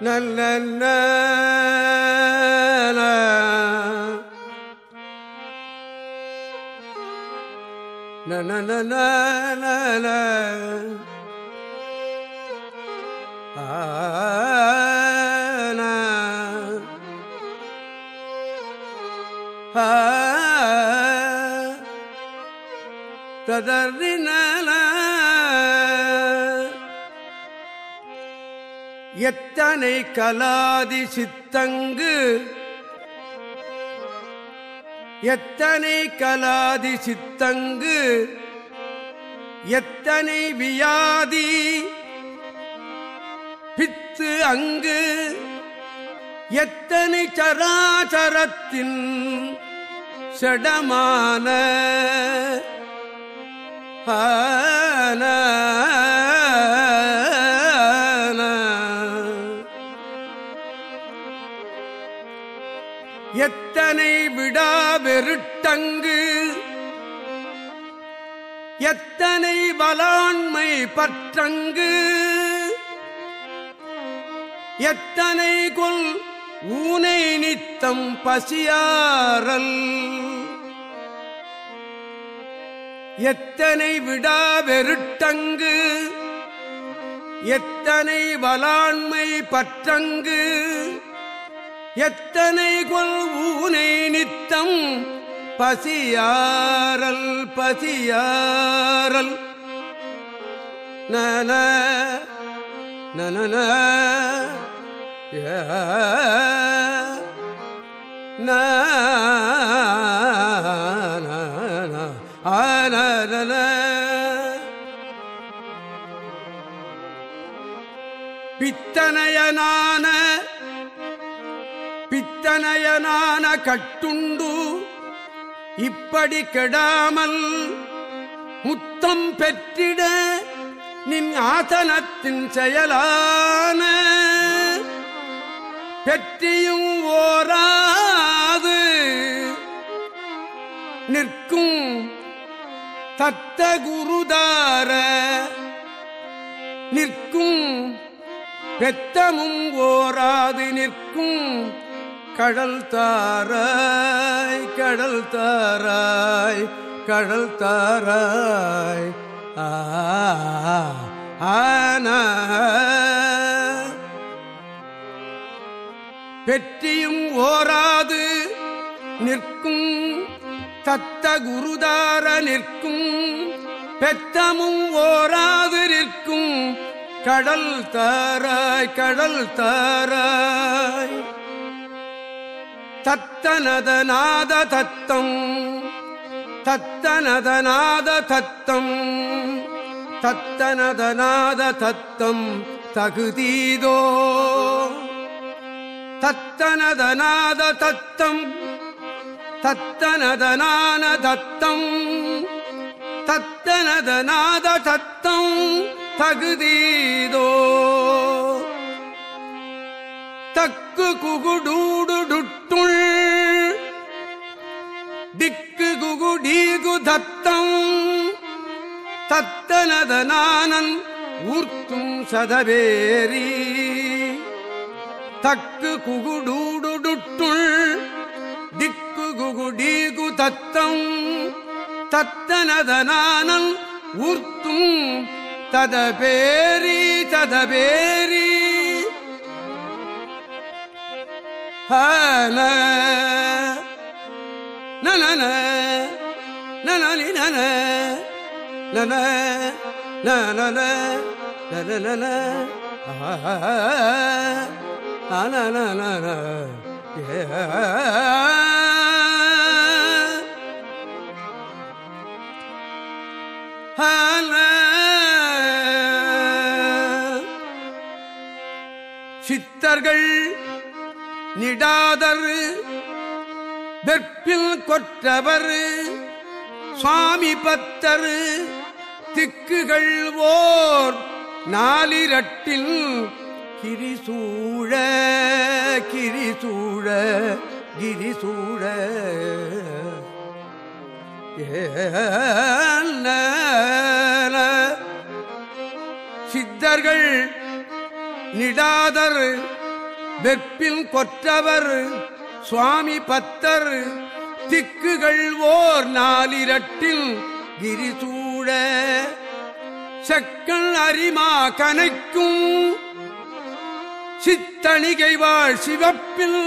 நல்ல ததறினல எத்தனை கலாதி சித்தங்கு? எத்தனை கலாதி சித்தங்கு? எத்தனை வியாதி? பித்து அங்கு. எத்தனை சராச்சரத்தின் செடமான? ஆன எத்தனை விடா வெருட்டங்கு? எத்தனை வலாண்மை பற்றங்கு? எத்தனை கொல் ஊனை நித்தம் பசியாரல் எத்தனை விடா வெருட்டங்கு? எத்தனை வலாண்மை பற்றங்கு? எத்தனை கொல் ஊனை நித்தம்? பசியாரல் பசியாரல் நன நன ஆன பித்தனயனான பித்தனயனான கட்டுண்டு. இப்படி கெடாமல் முத்தம் பெற்றிட நின் ஆசனத்தின் செயலான. பெற்றியும் ஓராது. நிற்கும் தத்த குருதார. நிற்கும் பெத்தமும் ஓராது. நிற்கும் கடல் தாராய் கடல் தாராய் கடல் தாராய். ஆன பெற்றியும் ஓராது நிற்கும் தத்த குருதார நிற்கும் பெத்தமும் ஓராது நிற்கும் கடல் தாராய் கடல் தாராய். தத்தனதநாத தத்தம். தத்தனதநாத தத்தம். தத்தனதநாத தத்தம் தகுதீதோ. தத்தனதநாத தத்தம். தத்தனதனான தத்தம். தத்தனதநாத தத்தம் தகுதீதோ. தக்கு குகுடூடுடுட்டுள் தத்தம் தத்தனதனானன் ஊர்த்தும் சதவேரி. தக்கு குகுடூடுடுட்டுள் திக்கு குகுடீகு தத்தம் தத்தனதனானன் ஊர்த்தும் ததபேரி ததபேரி. ஹன நன நனி நன நன நன நன நன சித்தர்கள் நிடாதர் வெற்பில் கொற்றவர். சுவாமி பத்தர் திக்குகள் ஓர் நாலிரட்டில் கிரிசூழ கிரிசூழ கிரிசூழ. சித்தர்கள் நிடாதர் வெப்பில் கொற்றவர் சுவாமி பத்தர் திக்குகள் ஓர் நாலிரட்டில் கிரிசூழ செக்கல் அரிமா கனைக்கும் சித்தணிகை வாழ் சிவப்பில்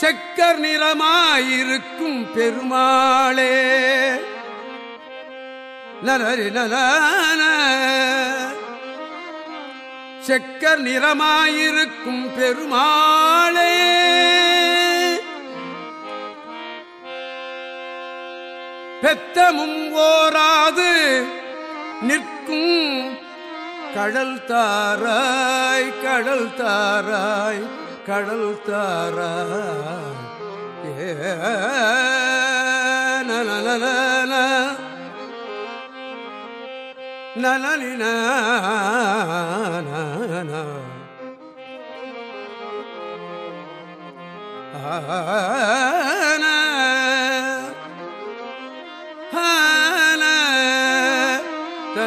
செக்கர் நிறமாயிருக்கும் பெருமாளே. நலரி நலான செக்கர் நிறமாயிருக்கும் பெருமாளே. பெத்தமும் ஓராது நிற்கும் கடல் தாராய் கடல் தாராய் கடல் தாராய். ஏ நலன நலனின ததரின